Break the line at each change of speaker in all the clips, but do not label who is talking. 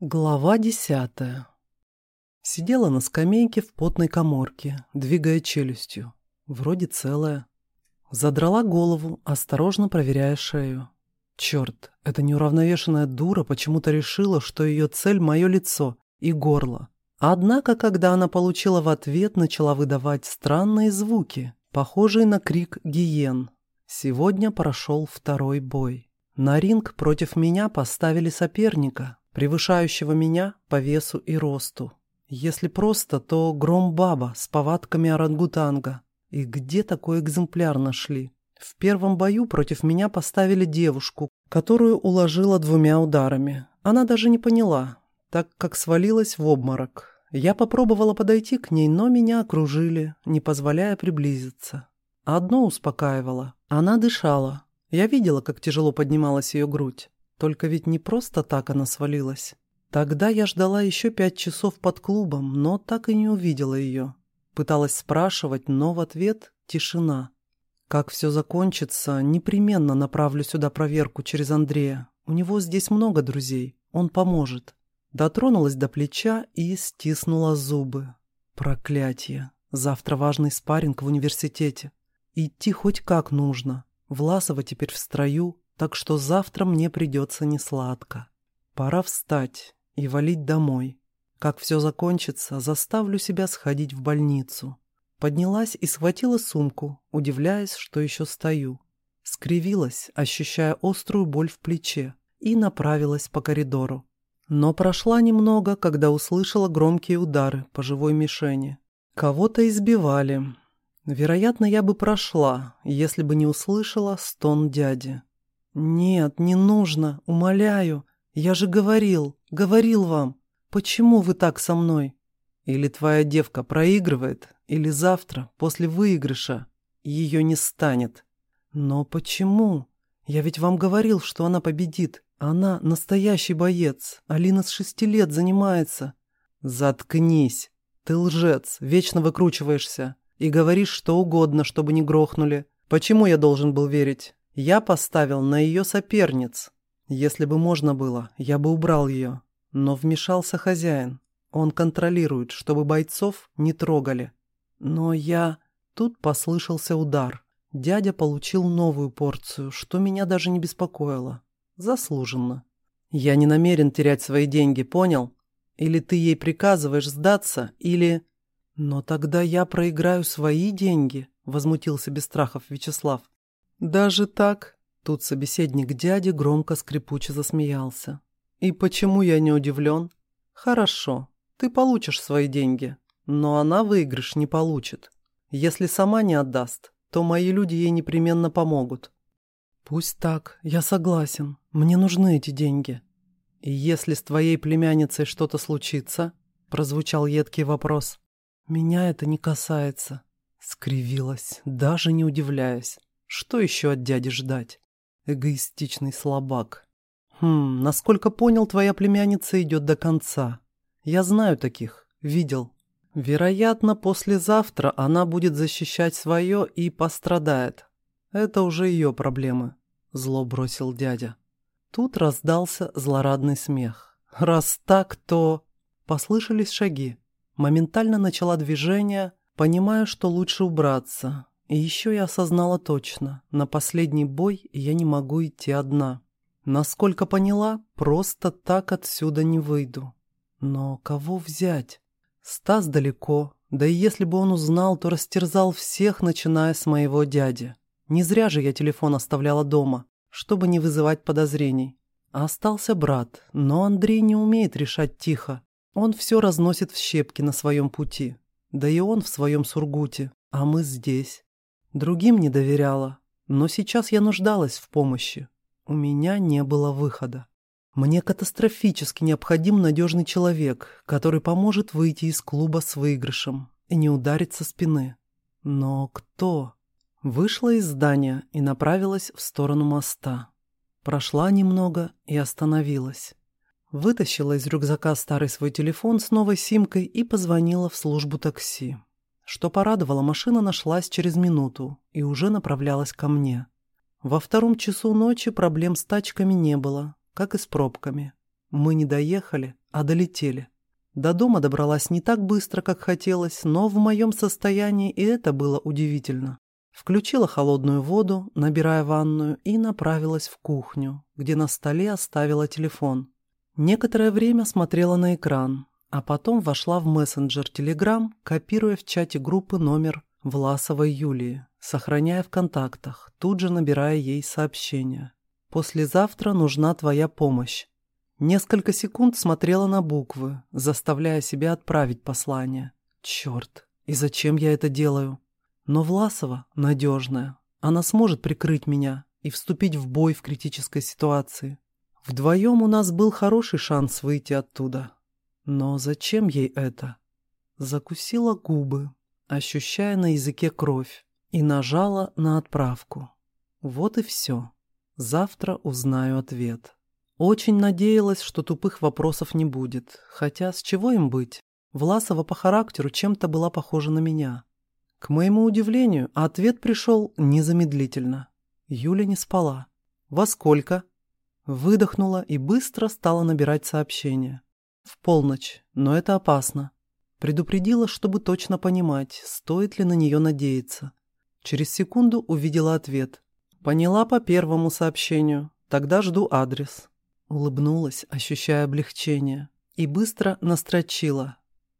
Глава десятая. Сидела на скамейке в потной коморке, двигая челюстью. Вроде целая. Задрала голову, осторожно проверяя шею. Черт, эта неуравновешенная дура почему-то решила, что ее цель — мое лицо и горло. Однако, когда она получила в ответ, начала выдавать странные звуки, похожие на крик гиен. Сегодня прошел второй бой. На ринг против меня поставили соперника, превышающего меня по весу и росту. Если просто, то гром-баба с повадками орангутанга. И где такой экземпляр нашли? В первом бою против меня поставили девушку, которую уложила двумя ударами. Она даже не поняла, так как свалилась в обморок. Я попробовала подойти к ней, но меня окружили, не позволяя приблизиться. Одно успокаивало. Она дышала. Я видела, как тяжело поднималась ее грудь. Только ведь не просто так она свалилась. Тогда я ждала еще пять часов под клубом, но так и не увидела ее. Пыталась спрашивать, но в ответ тишина. Как все закончится, непременно направлю сюда проверку через Андрея. У него здесь много друзей, он поможет. Дотронулась до плеча и стиснула зубы. Проклятие. Завтра важный спарринг в университете. Идти хоть как нужно. Власова теперь в строю, так что завтра мне придется несладко. Пора встать и валить домой. Как все закончится, заставлю себя сходить в больницу. Поднялась и схватила сумку, удивляясь, что еще стою. Скривилась, ощущая острую боль в плече, и направилась по коридору. Но прошла немного, когда услышала громкие удары по живой мишени. Кого-то избивали. Вероятно, я бы прошла, если бы не услышала стон дяди. «Нет, не нужно, умоляю. Я же говорил, говорил вам. Почему вы так со мной? Или твоя девка проигрывает, или завтра, после выигрыша, ее не станет. Но почему? Я ведь вам говорил, что она победит. Она настоящий боец. Алина с шести лет занимается. Заткнись. Ты лжец, вечно выкручиваешься. И говоришь что угодно, чтобы не грохнули. Почему я должен был верить? Я поставил на ее соперниц. Если бы можно было, я бы убрал ее. Но вмешался хозяин. Он контролирует, чтобы бойцов не трогали. Но я... Тут послышался удар. Дядя получил новую порцию, что меня даже не беспокоило. Заслуженно. Я не намерен терять свои деньги, понял? Или ты ей приказываешь сдаться, или... Но тогда я проиграю свои деньги, возмутился без страхов Вячеслав. «Даже так?» Тут собеседник дяди громко скрипуче засмеялся. «И почему я не удивлен? Хорошо, ты получишь свои деньги, но она выигрыш не получит. Если сама не отдаст, то мои люди ей непременно помогут». «Пусть так, я согласен. Мне нужны эти деньги». «И если с твоей племянницей что-то случится?» Прозвучал едкий вопрос. «Меня это не касается», — скривилась, даже не удивляясь. Что еще от дяди ждать? Эгоистичный слабак. Хм, насколько понял, твоя племянница идет до конца. Я знаю таких, видел. Вероятно, послезавтра она будет защищать свое и пострадает. Это уже ее проблемы, зло бросил дядя. Тут раздался злорадный смех. Раз так, то... Послышались шаги. Моментально начала движение, понимая, что лучше убраться. И еще я осознала точно, на последний бой я не могу идти одна. Насколько поняла, просто так отсюда не выйду. Но кого взять? Стас далеко, да и если бы он узнал, то растерзал всех, начиная с моего дяди. Не зря же я телефон оставляла дома, чтобы не вызывать подозрений. А остался брат, но Андрей не умеет решать тихо. Он все разносит в щепки на своем пути. Да и он в своем Сургуте, а мы здесь. Другим не доверяла, но сейчас я нуждалась в помощи. У меня не было выхода. Мне катастрофически необходим надежный человек, который поможет выйти из клуба с выигрышем и не ударить со спины. Но кто? Вышла из здания и направилась в сторону моста. Прошла немного и остановилась. Вытащила из рюкзака старый свой телефон с новой симкой и позвонила в службу такси. Что порадовало, машина нашлась через минуту и уже направлялась ко мне. Во втором часу ночи проблем с тачками не было, как и с пробками. Мы не доехали, а долетели. До дома добралась не так быстро, как хотелось, но в моем состоянии и это было удивительно. Включила холодную воду, набирая ванную, и направилась в кухню, где на столе оставила телефон. Некоторое время смотрела на экран, а потом вошла в мессенджер Telegram, копируя в чате группы номер Власовой Юлии, сохраняя в контактах, тут же набирая ей сообщение. «Послезавтра нужна твоя помощь». Несколько секунд смотрела на буквы, заставляя себя отправить послание. «Черт, и зачем я это делаю?» Но Власова надежная. Она сможет прикрыть меня и вступить в бой в критической ситуации. Вдвоем у нас был хороший шанс выйти оттуда. Но зачем ей это? Закусила губы, ощущая на языке кровь, и нажала на отправку. Вот и все. Завтра узнаю ответ. Очень надеялась, что тупых вопросов не будет. Хотя с чего им быть? Власова по характеру чем-то была похожа на меня. К моему удивлению, ответ пришел незамедлительно. Юля не спала. «Во сколько?» Выдохнула и быстро стала набирать сообщение. В полночь, но это опасно. Предупредила, чтобы точно понимать, стоит ли на нее надеяться. Через секунду увидела ответ. Поняла по первому сообщению. Тогда жду адрес. Улыбнулась, ощущая облегчение. И быстро настрочила.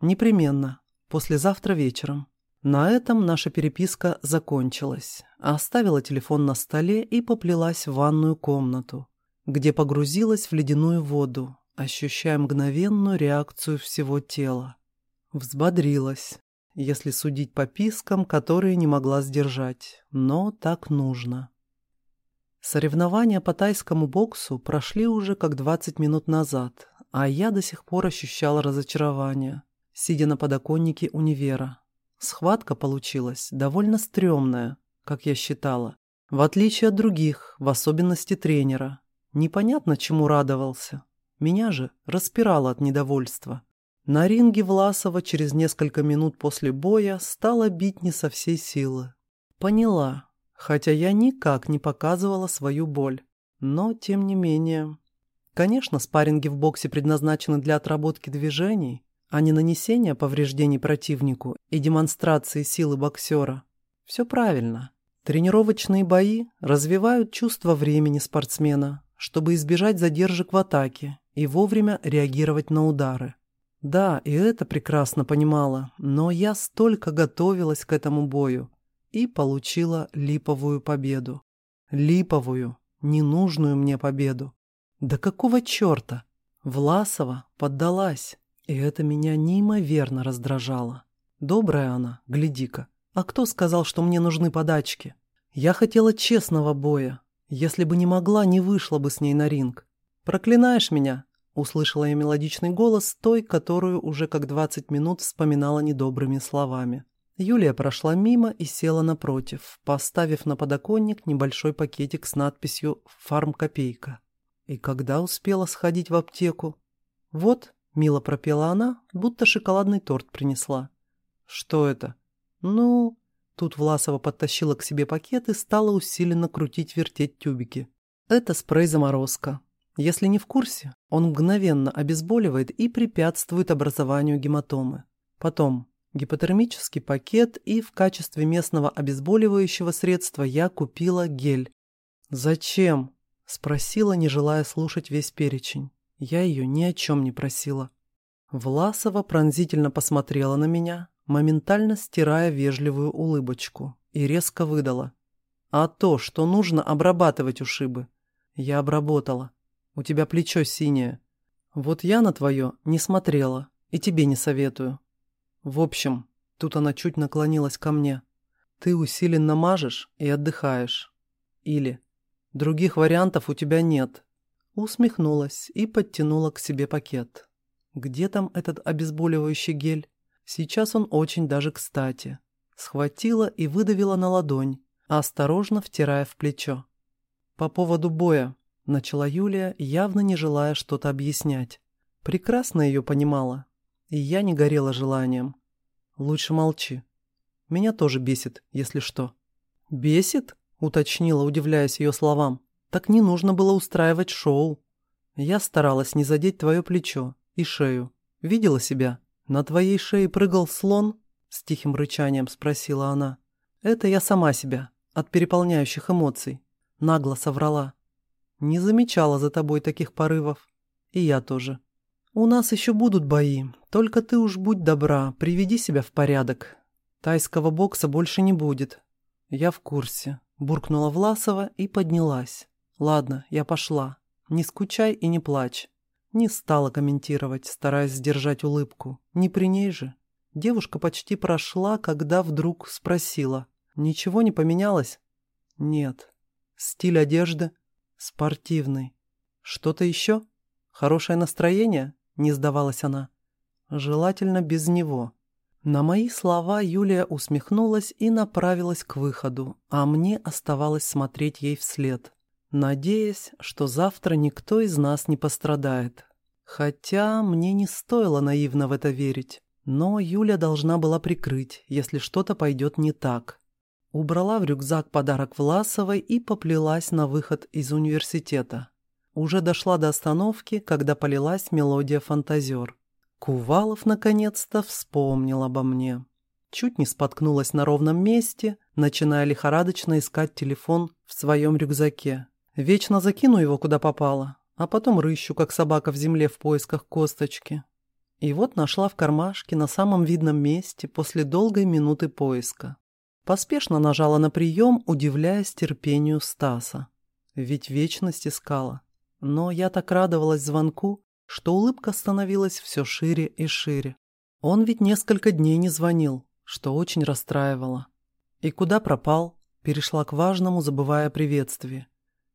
Непременно. Послезавтра вечером. На этом наша переписка закончилась. Оставила телефон на столе и поплелась в ванную комнату, где погрузилась в ледяную воду, ощущая мгновенную реакцию всего тела. Взбодрилась, если судить по пискам, которые не могла сдержать, но так нужно. Соревнования по тайскому боксу прошли уже как 20 минут назад, а я до сих пор ощущала разочарование, сидя на подоконнике универа. Схватка получилась довольно стрёмная, как я считала. В отличие от других, в особенности тренера. Непонятно, чему радовался. Меня же распирало от недовольства. На ринге Власова через несколько минут после боя стала бить не со всей силы. Поняла, хотя я никак не показывала свою боль. Но, тем не менее... Конечно, спарринги в боксе предназначены для отработки движений, а не нанесения повреждений противнику и демонстрации силы боксера. Все правильно. Тренировочные бои развивают чувство времени спортсмена, чтобы избежать задержек в атаке и вовремя реагировать на удары. Да, и это прекрасно понимала, но я столько готовилась к этому бою и получила липовую победу. Липовую, ненужную мне победу. Да какого черта? Власова поддалась. И это меня неимоверно раздражало. Добрая она, гляди-ка. А кто сказал, что мне нужны подачки? Я хотела честного боя. Если бы не могла, не вышла бы с ней на ринг. «Проклинаешь меня?» — услышала я мелодичный голос той, которую уже как двадцать минут вспоминала недобрыми словами. Юлия прошла мимо и села напротив, поставив на подоконник небольшой пакетик с надписью «Фармкопейка». И когда успела сходить в аптеку? Вот, Мило пропела она, будто шоколадный торт принесла. «Что это?» «Ну...» Тут Власова подтащила к себе пакет и стала усиленно крутить-вертеть тюбики. «Это спрей-заморозка. Если не в курсе, он мгновенно обезболивает и препятствует образованию гематомы. Потом гипотермический пакет и в качестве местного обезболивающего средства я купила гель. «Зачем?» – спросила, не желая слушать весь перечень. Я ее ни о чем не просила. Власова пронзительно посмотрела на меня, моментально стирая вежливую улыбочку, и резко выдала. «А то, что нужно обрабатывать ушибы. Я обработала. У тебя плечо синее. Вот я на твое не смотрела, и тебе не советую. В общем, тут она чуть наклонилась ко мне. Ты усиленно мажешь и отдыхаешь. Или других вариантов у тебя нет, Усмехнулась и подтянула к себе пакет. Где там этот обезболивающий гель? Сейчас он очень даже кстати. Схватила и выдавила на ладонь, осторожно втирая в плечо. «По поводу боя», — начала Юлия, явно не желая что-то объяснять. Прекрасно ее понимала, и я не горела желанием. «Лучше молчи. Меня тоже бесит, если что». «Бесит?» — уточнила, удивляясь ее словам. Так не нужно было устраивать шоу. Я старалась не задеть твое плечо и шею. Видела себя? На твоей шее прыгал слон? С тихим рычанием спросила она. Это я сама себя, от переполняющих эмоций. Нагло соврала. Не замечала за тобой таких порывов. И я тоже. У нас еще будут бои, только ты уж будь добра, приведи себя в порядок. Тайского бокса больше не будет. Я в курсе. Буркнула Власова и поднялась. Ладно, я пошла. Не скучай и не плачь. Не стала комментировать, стараясь сдержать улыбку. Не при ней же. Девушка почти прошла, когда вдруг спросила. «Ничего не поменялось?» «Нет». «Стиль одежды?» «Спортивный». «Что-то еще? Хорошее настроение?» Не сдавалась она. «Желательно без него». На мои слова Юлия усмехнулась и направилась к выходу, а мне оставалось смотреть ей вслед, надеясь, что завтра никто из нас не пострадает. Хотя мне не стоило наивно в это верить, но Юля должна была прикрыть, если что-то пойдет не так. Убрала в рюкзак подарок Власовой и поплелась на выход из университета. Уже дошла до остановки, когда полилась мелодия «Фантазер». Кувалов наконец-то вспомнил обо мне. Чуть не споткнулась на ровном месте, начиная лихорадочно искать телефон в своем рюкзаке. Вечно закину его куда попало, а потом рыщу, как собака в земле в поисках косточки. И вот нашла в кармашке на самом видном месте после долгой минуты поиска. Поспешно нажала на прием, удивляясь терпению Стаса. Ведь вечность искала. Но я так радовалась звонку, что улыбка становилась все шире и шире. Он ведь несколько дней не звонил, что очень расстраивало. «И куда пропал?» Перешла к важному, забывая приветствие.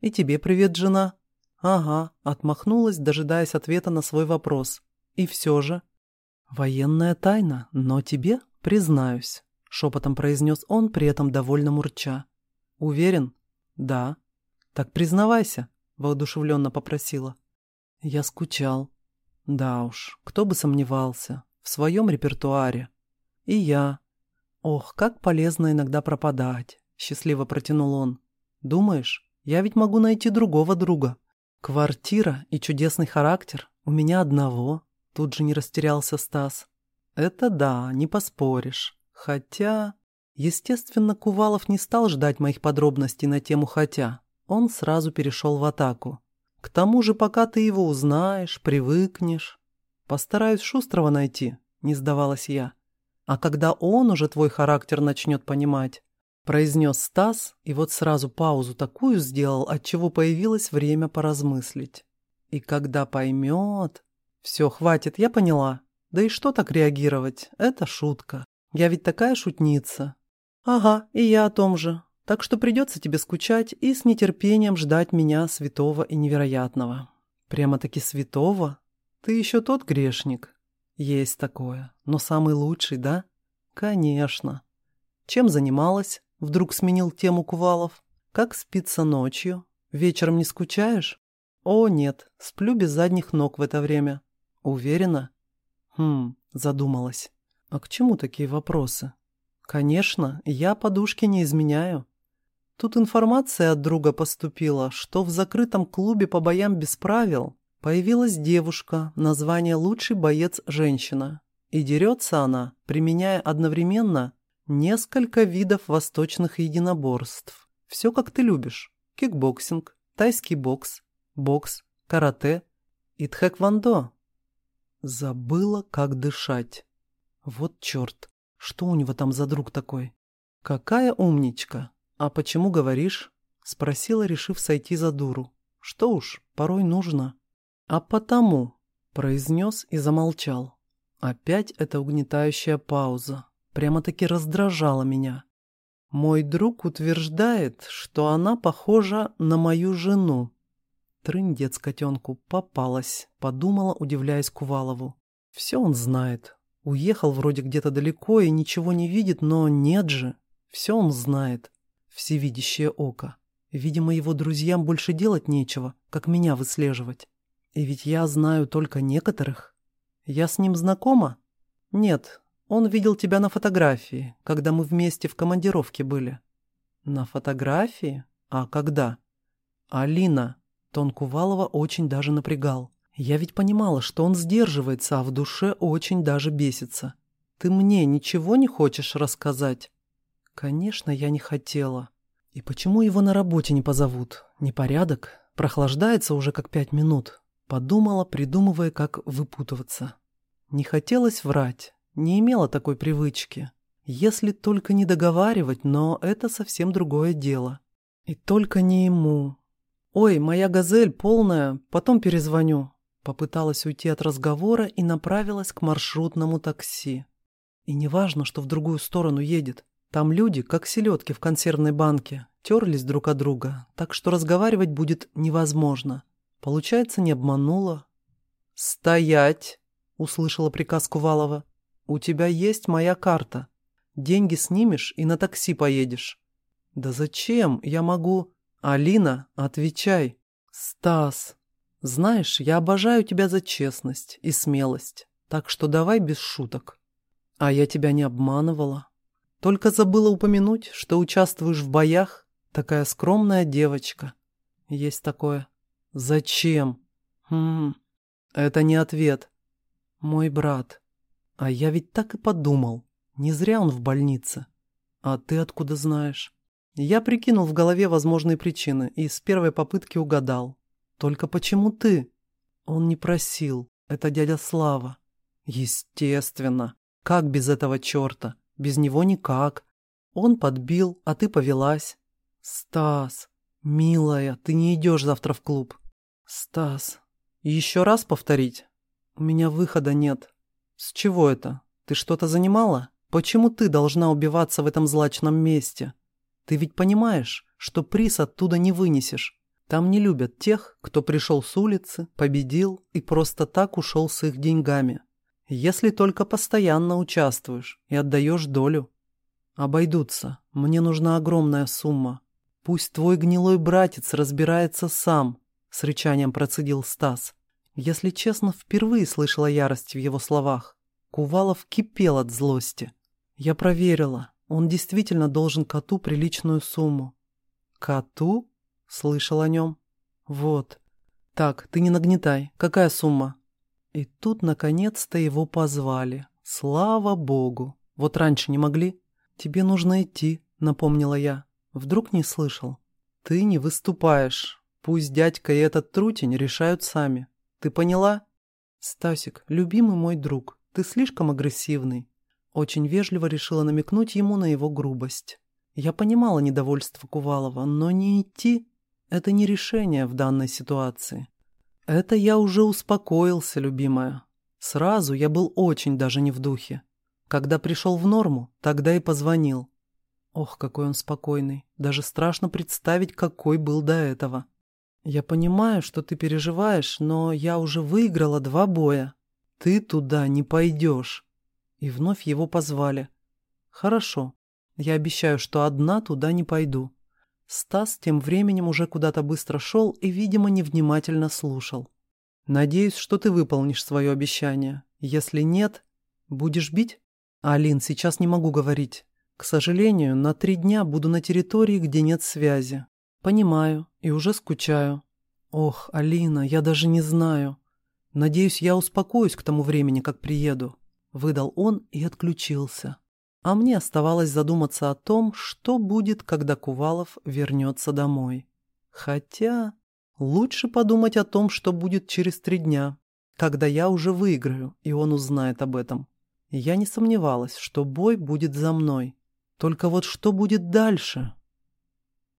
«И тебе привет, жена». «Ага», отмахнулась, дожидаясь ответа на свой вопрос. «И все же». «Военная тайна, но тебе признаюсь», — шепотом произнес он, при этом довольно мурча. «Уверен?» «Да». «Так признавайся», — воодушевленно попросила. Я скучал. Да уж, кто бы сомневался. В своем репертуаре. И я. Ох, как полезно иногда пропадать. Счастливо протянул он. Думаешь, я ведь могу найти другого друга. Квартира и чудесный характер у меня одного. Тут же не растерялся Стас. Это да, не поспоришь. Хотя... Естественно, Кувалов не стал ждать моих подробностей на тему «хотя». Он сразу перешел в атаку. К тому же, пока ты его узнаешь, привыкнешь. Постараюсь Шустрого найти, не сдавалась я. А когда он уже твой характер начнет понимать, произнес Стас, и вот сразу паузу такую сделал, от чего появилось время поразмыслить. И когда поймет... Все, хватит, я поняла. Да и что так реагировать? Это шутка. Я ведь такая шутница. Ага, и я о том же. Так что придется тебе скучать и с нетерпением ждать меня, святого и невероятного. Прямо-таки святого? Ты еще тот грешник? Есть такое. Но самый лучший, да? Конечно. Чем занималась? Вдруг сменил тему Кувалов. Как спится ночью? Вечером не скучаешь? О, нет, сплю без задних ног в это время. Уверена? Хм, задумалась. А к чему такие вопросы? Конечно, я подушки не изменяю. Тут информация от друга поступила, что в закрытом клубе по боям без правил появилась девушка, название «Лучший боец-женщина». И дерется она, применяя одновременно несколько видов восточных единоборств. Все как ты любишь. Кикбоксинг, тайский бокс, бокс, карате и тхэквондо. Забыла, как дышать. Вот черт, что у него там за друг такой? Какая умничка. «А почему говоришь?» — спросила, решив сойти за дуру. «Что уж, порой нужно». «А потому», — произнес и замолчал. Опять эта угнетающая пауза. Прямо-таки раздражала меня. Мой друг утверждает, что она похожа на мою жену. Трындец котенку попалась, подумала, удивляясь Кувалову. Все он знает. Уехал вроде где-то далеко и ничего не видит, но нет же. Все он знает всевидящее око. Видимо, его друзьям больше делать нечего, как меня выслеживать. И ведь я знаю только некоторых. Я с ним знакома? Нет, он видел тебя на фотографии, когда мы вместе в командировке были. На фотографии? А когда? Алина, Тон Кувалова очень даже напрягал. Я ведь понимала, что он сдерживается, а в душе очень даже бесится. Ты мне ничего не хочешь рассказать? Конечно, я не хотела. И почему его на работе не позовут? Непорядок? Прохлаждается уже как пять минут. Подумала, придумывая, как выпутываться. Не хотелось врать, не имела такой привычки. Если только не договаривать, но это совсем другое дело. И только не ему. «Ой, моя газель полная, потом перезвоню». Попыталась уйти от разговора и направилась к маршрутному такси. И не важно, что в другую сторону едет. Там люди, как селедки в консервной банке, терлись друг от друга, так что разговаривать будет невозможно. Получается, не обманула. «Стоять!» — услышала приказ Кувалова. «У тебя есть моя карта. Деньги снимешь и на такси поедешь». «Да зачем? Я могу...» «Алина, отвечай!» «Стас, знаешь, я обожаю тебя за честность и смелость, так что давай без шуток». «А я тебя не обманывала. Только забыла упомянуть, что участвуешь в боях. Такая скромная девочка. Есть такое. Зачем? Хм, это не ответ. Мой брат. А я ведь так и подумал. Не зря он в больнице. А ты откуда знаешь? Я прикинул в голове возможные причины и с первой попытки угадал. Только почему ты? Он не просил. Это дядя Слава. Естественно. Как без этого черта? Без него никак. Он подбил, а ты повелась. Стас, милая, ты не идешь завтра в клуб. Стас, еще раз повторить? У меня выхода нет. С чего это? Ты что-то занимала? Почему ты должна убиваться в этом злачном месте? Ты ведь понимаешь, что приз оттуда не вынесешь. Там не любят тех, кто пришел с улицы, победил и просто так ушел с их деньгами. Если только постоянно участвуешь и отдаешь долю. Обойдутся. Мне нужна огромная сумма. Пусть твой гнилой братец разбирается сам, с рычанием процедил Стас. Если честно, впервые слышала ярость в его словах. Кувалов кипел от злости. Я проверила. Он действительно должен коту приличную сумму. Коту? Слышал о нем. Вот. Так, ты не нагнетай. Какая сумма? И тут, наконец-то, его позвали. Слава богу! Вот раньше не могли? Тебе нужно идти, напомнила я. Вдруг не слышал. Ты не выступаешь. Пусть дядька и этот трутень решают сами. Ты поняла? Стасик, любимый мой друг, ты слишком агрессивный. Очень вежливо решила намекнуть ему на его грубость. Я понимала недовольство Кувалова, но не идти — это не решение в данной ситуации. Это я уже успокоился, любимая. Сразу я был очень даже не в духе. Когда пришел в норму, тогда и позвонил. Ох, какой он спокойный. Даже страшно представить, какой был до этого. Я понимаю, что ты переживаешь, но я уже выиграла два боя. Ты туда не пойдешь. И вновь его позвали. Хорошо. Я обещаю, что одна туда не пойду. Стас тем временем уже куда-то быстро шел и, видимо, невнимательно слушал. «Надеюсь, что ты выполнишь свое обещание. Если нет, будешь бить?» «Алин, сейчас не могу говорить. К сожалению, на три дня буду на территории, где нет связи. Понимаю и уже скучаю. Ох, Алина, я даже не знаю. Надеюсь, я успокоюсь к тому времени, как приеду», — выдал он и отключился. А мне оставалось задуматься о том, что будет, когда Кувалов вернется домой. Хотя лучше подумать о том, что будет через три дня, когда я уже выиграю, и он узнает об этом. Я не сомневалась, что бой будет за мной. Только вот что будет дальше?